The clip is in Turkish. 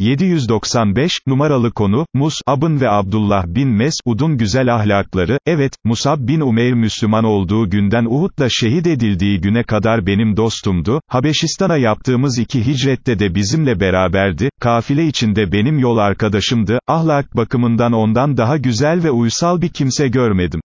795, numaralı konu, Mus'ab'ın ve Abdullah bin Mes'ud'un güzel ahlakları, evet, Mus'ab bin Umeyr Müslüman olduğu günden Uhud'da şehit edildiği güne kadar benim dostumdu, Habeşistan'a yaptığımız iki hicrette de bizimle beraberdi, kafile içinde benim yol arkadaşımdı, ahlak bakımından ondan daha güzel ve uysal bir kimse görmedim.